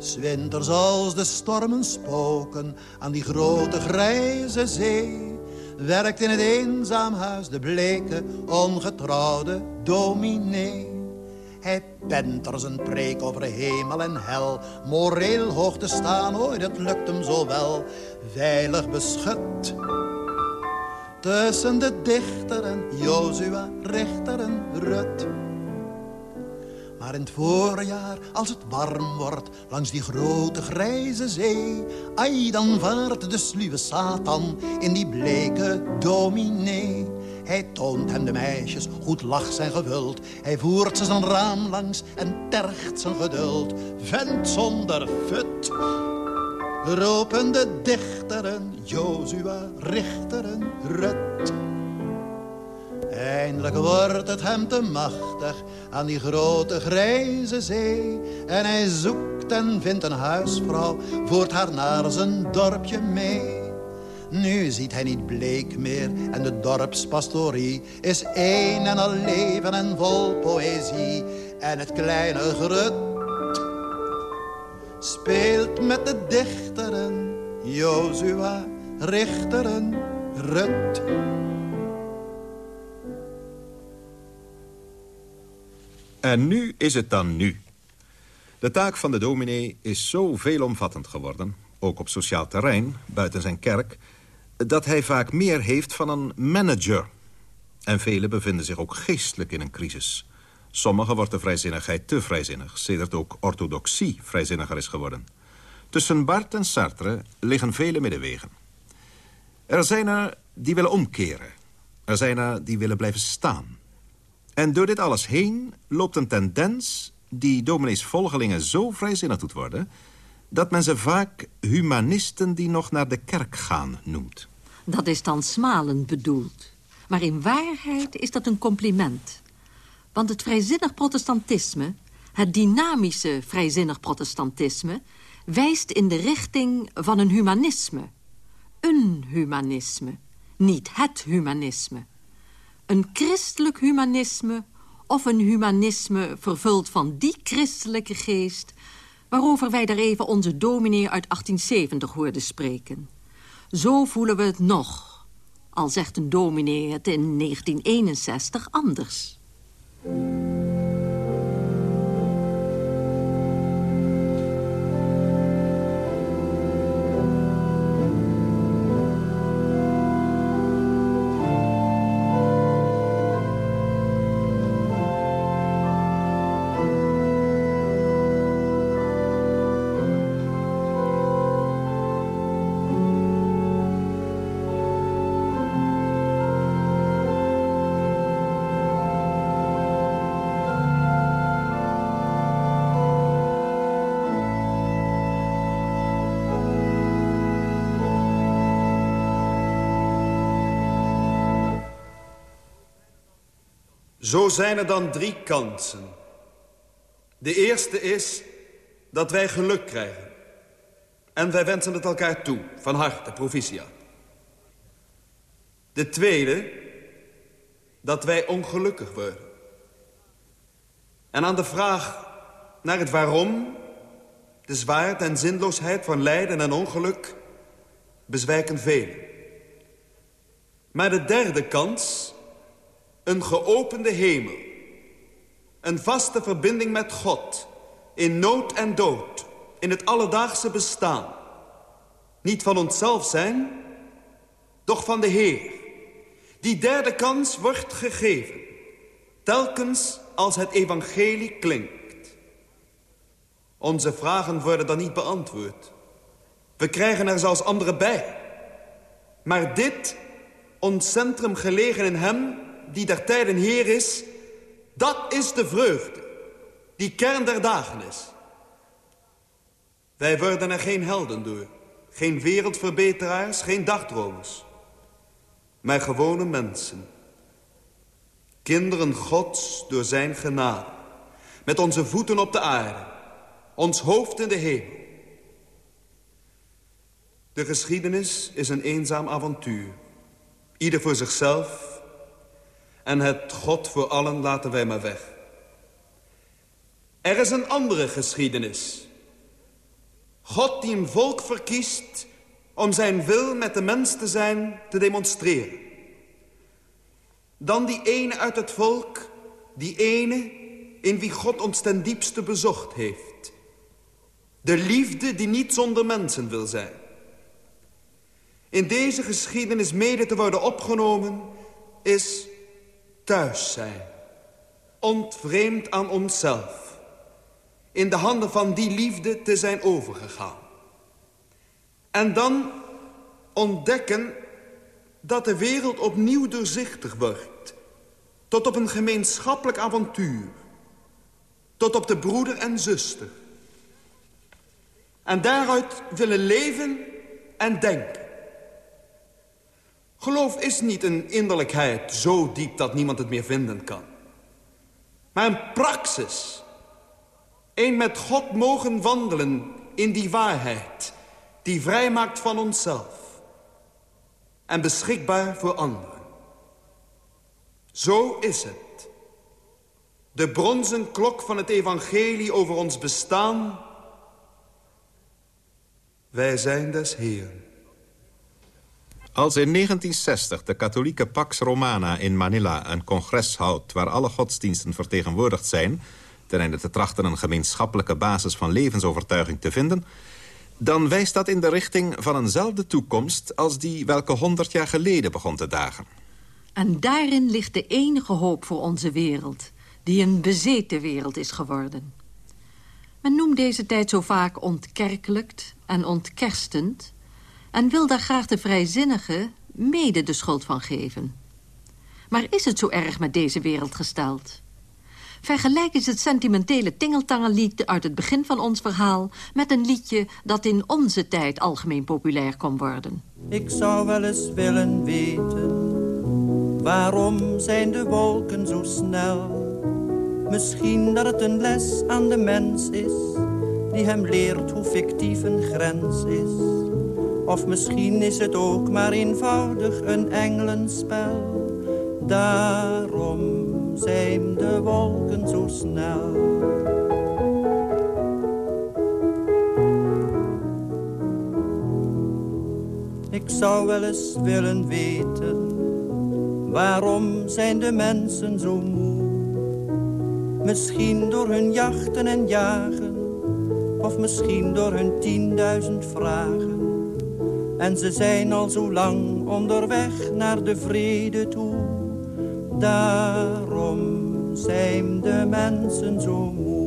Zwinters als de stormen spoken aan die grote grijze zee, werkt in het eenzaam huis de bleke, ongetrouwde dominee. Hij pent er zijn preek over hemel en hel. Moreel hoog te staan, hoor, dat lukt hem zo wel. Veilig beschut. Tussen de dichteren, Jozua, Richter en Rut. Maar in het voorjaar, als het warm wordt, langs die grote grijze zee, ai, dan vaart de sluwe Satan in die bleke dominee. Hij toont hem de meisjes, goed lach zijn gevuld. Hij voert ze zijn raam langs en tergt zijn geduld. Vent zonder fut. Roepen de dichteren, Jozua, richteren, Rut. Eindelijk wordt het hem te machtig aan die grote grijze zee. En hij zoekt en vindt een huisvrouw, voert haar naar zijn dorpje mee. Nu ziet hij niet bleek meer en de dorpspastorie is één en al leven en vol poëzie. En het kleine grut speelt met de dichteren, Jozua, richteren, Rut. En nu is het dan nu. De taak van de dominee is zo veelomvattend geworden... ook op sociaal terrein, buiten zijn kerk... dat hij vaak meer heeft van een manager. En velen bevinden zich ook geestelijk in een crisis. Sommigen wordt de vrijzinnigheid te vrijzinnig... sedert ook orthodoxie vrijzinniger is geworden. Tussen Barth en Sartre liggen vele middenwegen. Er zijn er die willen omkeren. Er zijn er die willen blijven staan. En door dit alles heen loopt een tendens die dominees volgelingen zo vrijzinnig doet worden... dat men ze vaak humanisten die nog naar de kerk gaan noemt. Dat is dan smalend bedoeld. Maar in waarheid is dat een compliment. Want het vrijzinnig protestantisme, het dynamische vrijzinnig protestantisme... wijst in de richting van een humanisme. Een humanisme, niet het humanisme. Een christelijk humanisme of een humanisme vervuld van die christelijke geest... waarover wij daar even onze dominee uit 1870 hoorden spreken. Zo voelen we het nog, al zegt een dominee het in 1961 anders. Zo zijn er dan drie kansen. De eerste is dat wij geluk krijgen. En wij wensen het elkaar toe, van harte, provicia. De tweede, dat wij ongelukkig worden. En aan de vraag naar het waarom, de zwaarte en zinloosheid van lijden en ongeluk, bezwijken velen. Maar de derde kans een geopende hemel. Een vaste verbinding met God. In nood en dood. In het alledaagse bestaan. Niet van onszelf zijn, doch van de Heer. Die derde kans wordt gegeven. Telkens als het evangelie klinkt. Onze vragen worden dan niet beantwoord. We krijgen er zelfs andere bij. Maar dit, ons centrum gelegen in hem die der tijden Heer is... dat is de vreugde, die kern der dagen is. Wij worden er geen helden door, geen wereldverbeteraars, geen dagdromers. Maar gewone mensen. Kinderen Gods door zijn genade. Met onze voeten op de aarde, ons hoofd in de hemel. De geschiedenis is een eenzaam avontuur. Ieder voor zichzelf, en het God voor allen laten wij maar weg. Er is een andere geschiedenis. God die een volk verkiest om zijn wil met de mens te zijn te demonstreren. Dan die ene uit het volk, die ene in wie God ons ten diepste bezocht heeft. De liefde die niet zonder mensen wil zijn. In deze geschiedenis mede te worden opgenomen is thuis zijn. Ontvreemd aan onszelf. In de handen van die liefde te zijn overgegaan. En dan ontdekken dat de wereld opnieuw doorzichtig wordt. Tot op een gemeenschappelijk avontuur. Tot op de broeder en zuster. En daaruit willen leven en denken. Geloof is niet een innerlijkheid zo diep dat niemand het meer vinden kan. Maar een praxis. Een met God mogen wandelen in die waarheid... die vrijmaakt van onszelf. En beschikbaar voor anderen. Zo is het. De bronzen klok van het evangelie over ons bestaan... Wij zijn des Heeren. Als in 1960 de katholieke Pax Romana in Manila een congres houdt... waar alle godsdiensten vertegenwoordigd zijn... ten einde te trachten een gemeenschappelijke basis van levensovertuiging te vinden... dan wijst dat in de richting van eenzelfde toekomst... als die welke honderd jaar geleden begon te dagen. En daarin ligt de enige hoop voor onze wereld... die een bezeten wereld is geworden. Men noemt deze tijd zo vaak ontkerkelijkt en ontkerstend... en wil daar graag de vrijzinnige mede de schuld van geven. Maar is het zo erg met deze wereld gesteld? Vergelijk eens het sentimentele tingeltangellied uit het begin van ons verhaal... met een liedje dat in onze tijd algemeen populair kon worden. Ik zou wel eens willen weten Waarom zijn de wolken zo snel? Misschien dat het een les aan de mens is Die hem leert hoe fictief een grens is Of misschien is het ook maar eenvoudig een engelenspel Daarom zijn de wolken zo snel Ik zou wel eens willen weten Waarom zijn de mensen zo moe? Misschien door hun jachten en jagen, of misschien door hun tienduizend vragen. En ze zijn al zo lang onderweg naar de vrede toe. Daarom zijn de mensen zo moe.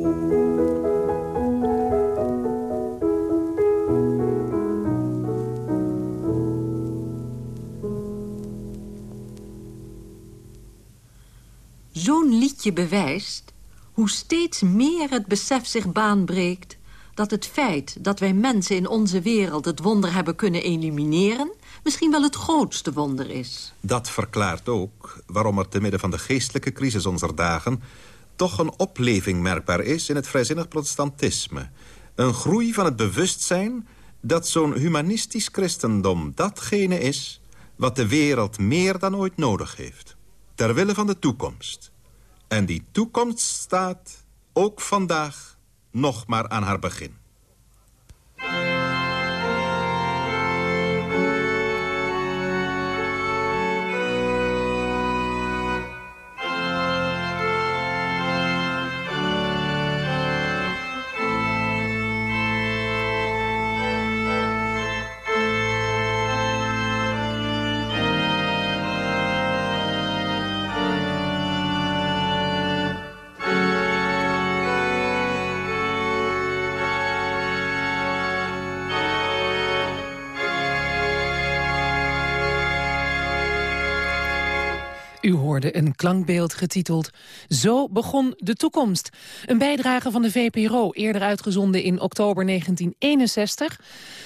Zo'n liedje bewijst hoe steeds meer het besef zich baanbreekt... dat het feit dat wij mensen in onze wereld het wonder hebben kunnen elimineren... misschien wel het grootste wonder is. Dat verklaart ook waarom er te midden van de geestelijke crisis onze dagen... toch een opleving merkbaar is in het vrijzinnig protestantisme. Een groei van het bewustzijn dat zo'n humanistisch christendom datgene is... wat de wereld meer dan ooit nodig heeft. Ter wille van de toekomst. En die toekomst staat, ook vandaag, nog maar aan haar begin. Een klankbeeld getiteld Zo begon de toekomst. Een bijdrage van de VPRO, eerder uitgezonden in oktober 1961.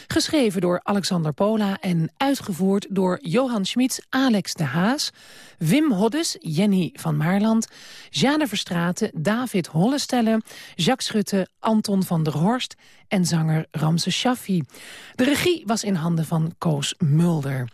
Geschreven door Alexander Pola en uitgevoerd door Johan Schmitz, Alex de Haas... Wim Hoddes, Jenny van Maarland, Jeanne Verstraeten, David Hollestelle... Jacques Schutte, Anton van der Horst en zanger Ramse Shaffi. De regie was in handen van Koos Mulder.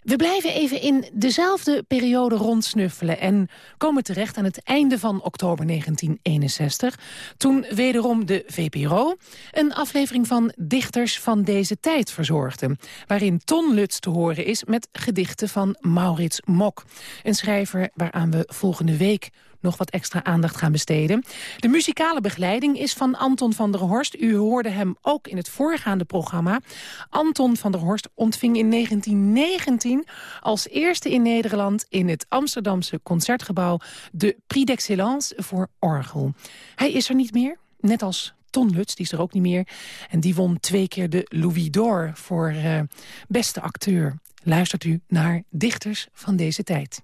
We blijven even in dezelfde periode rondsnuffelen... en komen terecht aan het einde van oktober 1961... toen wederom de VPRO een aflevering van Dichters van deze tijd verzorgde... waarin Ton Lutz te horen is met gedichten van Maurits Mok. Een schrijver waaraan we volgende week nog wat extra aandacht gaan besteden. De muzikale begeleiding is van Anton van der Horst. U hoorde hem ook in het voorgaande programma. Anton van der Horst ontving in 1919 als eerste in Nederland... in het Amsterdamse Concertgebouw de Prix d'Excellence voor orgel. Hij is er niet meer, net als Ton Lutz, die is er ook niet meer. En die won twee keer de Louis d'Or voor uh, beste acteur. Luistert u naar dichters van deze tijd.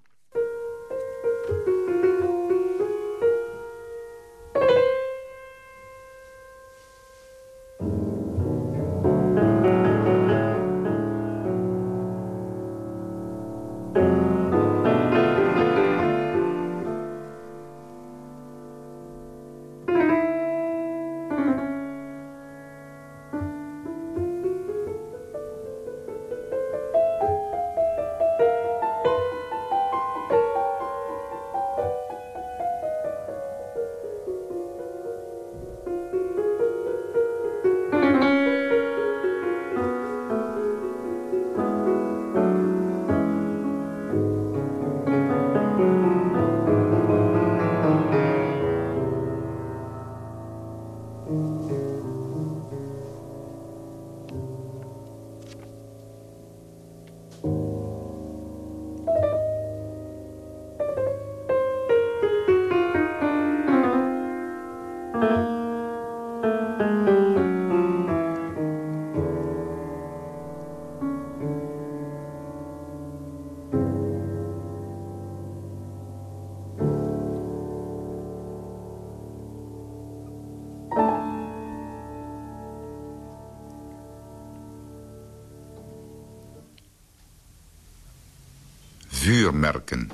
Vuurmerken.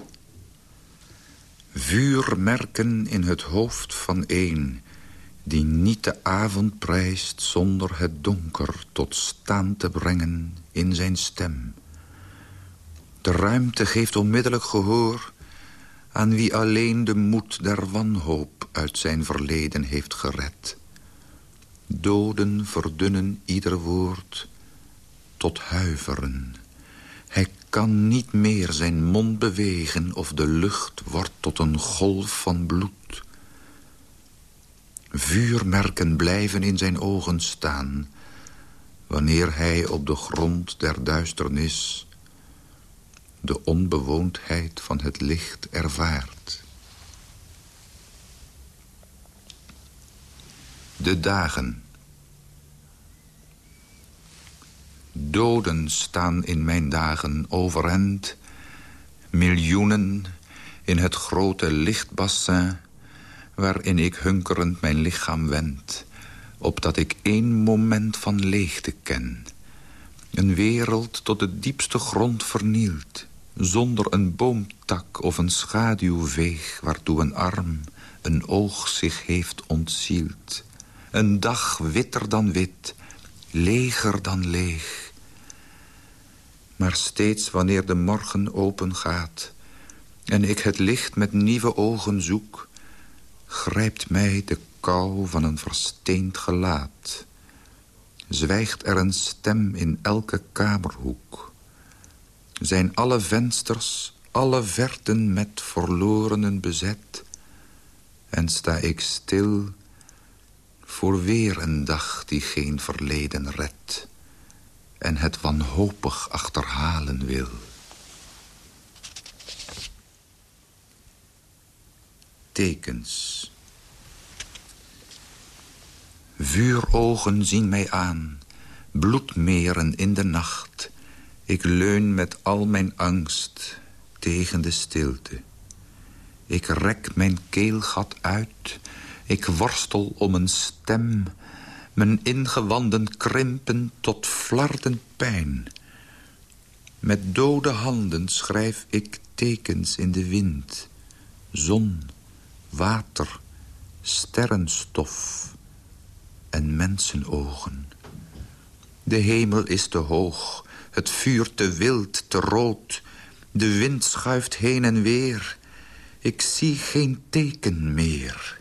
Vuurmerken in het hoofd van een... die niet de avond prijst zonder het donker tot staan te brengen in zijn stem. De ruimte geeft onmiddellijk gehoor... aan wie alleen de moed der wanhoop uit zijn verleden heeft gered. Doden verdunnen ieder woord tot huiveren kan niet meer zijn mond bewegen... of de lucht wordt tot een golf van bloed. Vuurmerken blijven in zijn ogen staan... wanneer hij op de grond der duisternis... de onbewoondheid van het licht ervaart. De dagen Doden staan in mijn dagen overend. Miljoenen in het grote lichtbassin... waarin ik hunkerend mijn lichaam wend... opdat ik één moment van leegte ken. Een wereld tot de diepste grond vernield... zonder een boomtak of een schaduwveeg... waartoe een arm, een oog zich heeft ontzield. Een dag witter dan wit leger dan leeg. Maar steeds wanneer de morgen opengaat... en ik het licht met nieuwe ogen zoek... grijpt mij de kou van een versteend gelaat. Zwijgt er een stem in elke kamerhoek. Zijn alle vensters, alle verten met verlorenen bezet... en sta ik stil voor weer een dag die geen verleden redt... en het wanhopig achterhalen wil. Tekens. Vuurogen zien mij aan, bloedmeren in de nacht. Ik leun met al mijn angst tegen de stilte. Ik rek mijn keelgat uit ik worstel om een stem. Mijn ingewanden krimpen tot flarden pijn. Met dode handen schrijf ik tekens in de wind. Zon, water, sterrenstof en mensenogen. De hemel is te hoog, Het vuur te wild, te rood. De wind schuift heen en weer. Ik zie geen teken meer.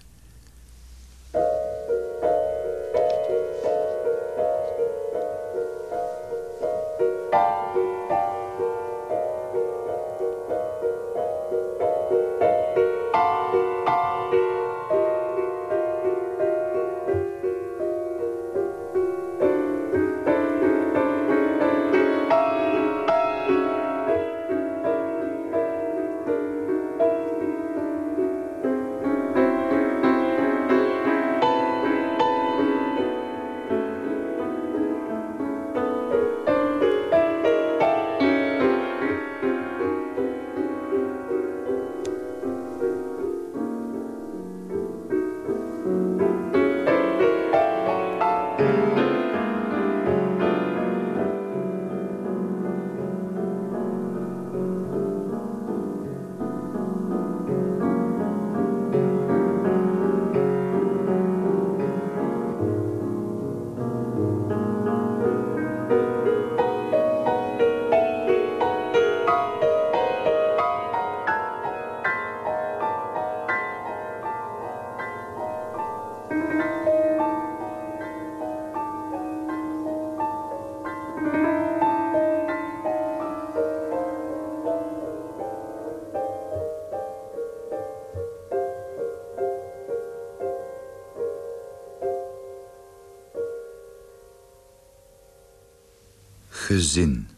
Gezin.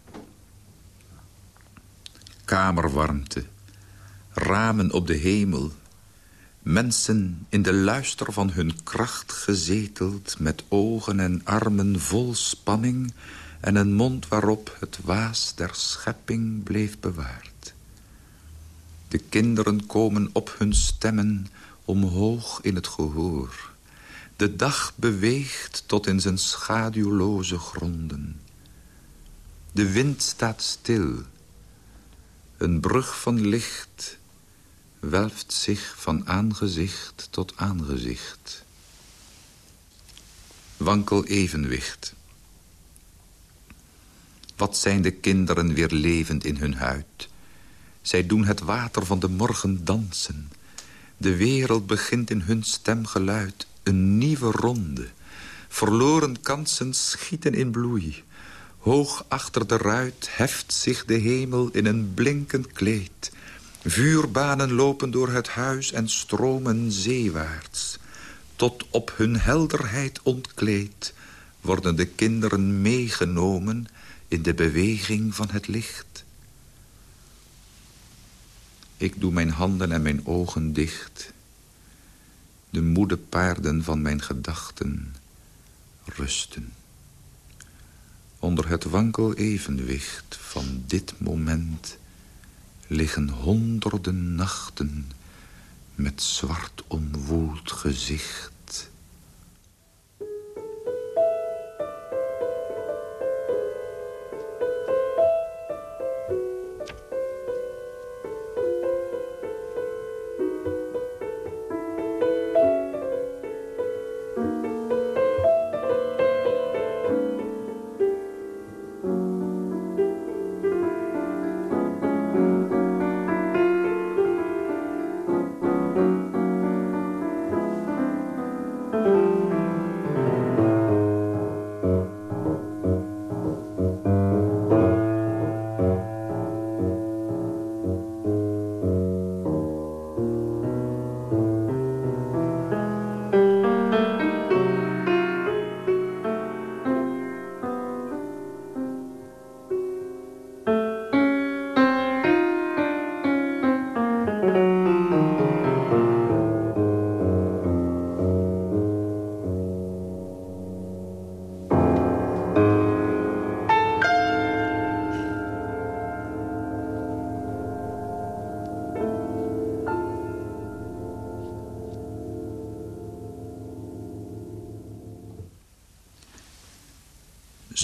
Kamerwarmte. Ramen op de hemel. Mensen in de luister van hun kracht gezeteld... met ogen en armen vol spanning... en een mond waarop het waas der schepping bleef bewaard. De kinderen komen op hun stemmen omhoog in het gehoor. De dag beweegt tot in zijn schaduwloze gronden. De wind staat stil. Een brug van licht welft zich van aangezicht tot aangezicht. Wankel evenwicht. Wat zijn de kinderen weer levend in hun huid. Zij doen het water van de morgen dansen. De wereld begint in hun stemgeluid. Een nieuwe ronde. Verloren kansen schieten in bloei. Hoog achter de ruit heft zich de hemel in een blinkend kleed. Vuurbanen lopen door het huis en stromen zeewaarts. Tot op hun helderheid ontkleed worden de kinderen meegenomen in de beweging van het licht. Ik doe mijn handen en mijn ogen dicht. De moede paarden van mijn gedachten rusten. Onder het wankel evenwicht van dit moment liggen honderden nachten met zwart omwoeld gezicht.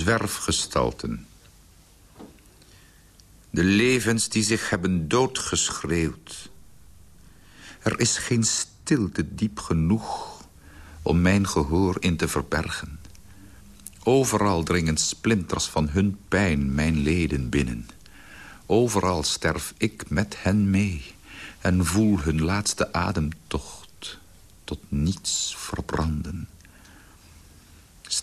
Zwerfgestalten. De levens die zich hebben doodgeschreeuwd. Er is geen stilte diep genoeg om mijn gehoor in te verbergen. Overal dringen splinters van hun pijn mijn leden binnen. Overal sterf ik met hen mee en voel hun laatste ademtocht tot niets verbranden.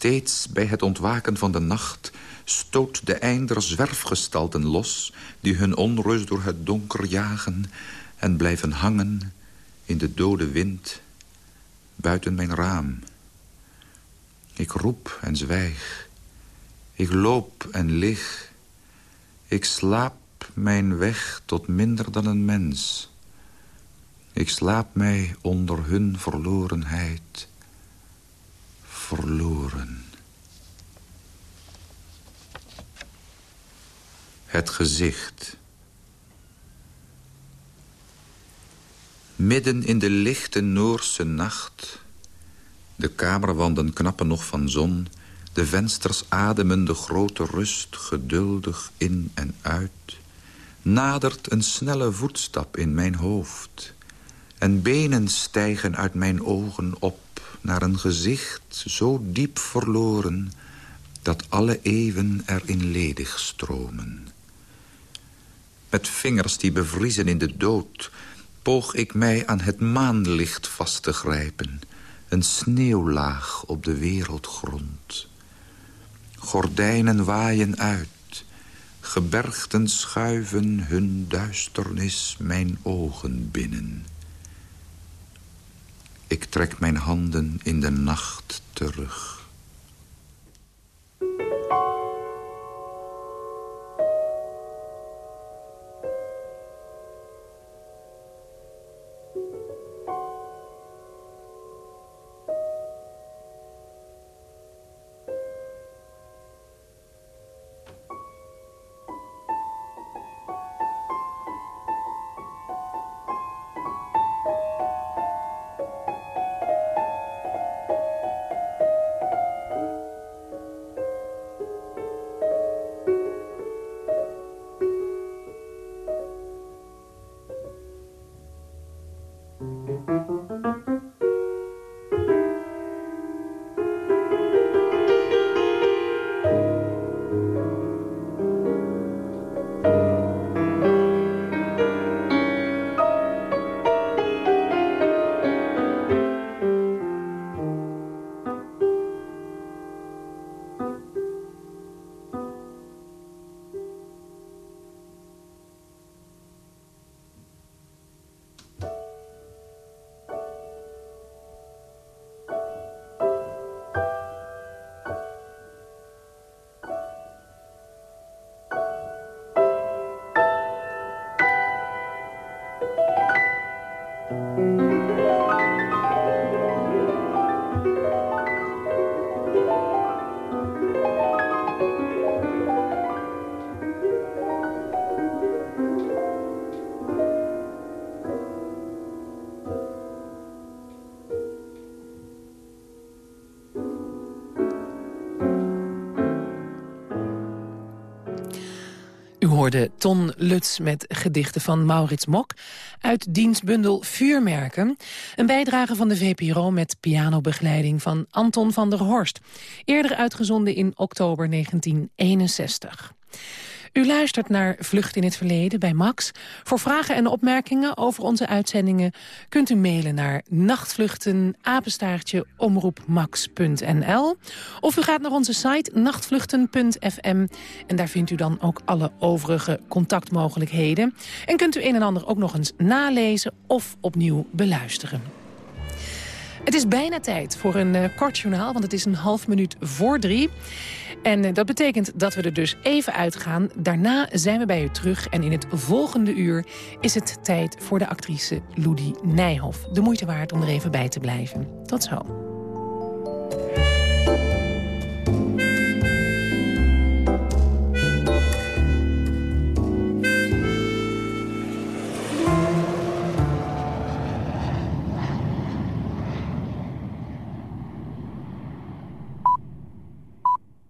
Steeds bij het ontwaken van de nacht stoot de einder zwerfgestalten los... die hun onrust door het donker jagen en blijven hangen in de dode wind buiten mijn raam. Ik roep en zwijg. Ik loop en lig. Ik slaap mijn weg tot minder dan een mens. Ik slaap mij onder hun verlorenheid. Verloren. Het gezicht. Midden in de lichte Noorse nacht. De kamerwanden knappen nog van zon. De vensters ademen de grote rust geduldig in en uit. Nadert een snelle voetstap in mijn hoofd. En benen stijgen uit mijn ogen op naar een gezicht zo diep verloren... dat alle eeuwen erin ledig stromen. Met vingers die bevriezen in de dood... poog ik mij aan het maanlicht vast te grijpen. Een sneeuwlaag op de wereldgrond. Gordijnen waaien uit. Gebergten schuiven hun duisternis mijn ogen binnen. Ik trek mijn handen in de nacht terug. Hoorde Ton Lutz met gedichten van Maurits Mok... uit dienstbundel Vuurmerken. Een bijdrage van de VPRO met pianobegeleiding van Anton van der Horst. Eerder uitgezonden in oktober 1961. U luistert naar Vlucht in het Verleden bij Max. Voor vragen en opmerkingen over onze uitzendingen... kunt u mailen naar nachtvluchten omroepmax.nl. Of u gaat naar onze site nachtvluchten.fm. En daar vindt u dan ook alle overige contactmogelijkheden. En kunt u een en ander ook nog eens nalezen of opnieuw beluisteren. Het is bijna tijd voor een uh, kort journaal, want het is een half minuut voor drie. En uh, dat betekent dat we er dus even uitgaan. Daarna zijn we bij u terug en in het volgende uur is het tijd voor de actrice Ludi Nijhoff. De moeite waard om er even bij te blijven. Tot zo.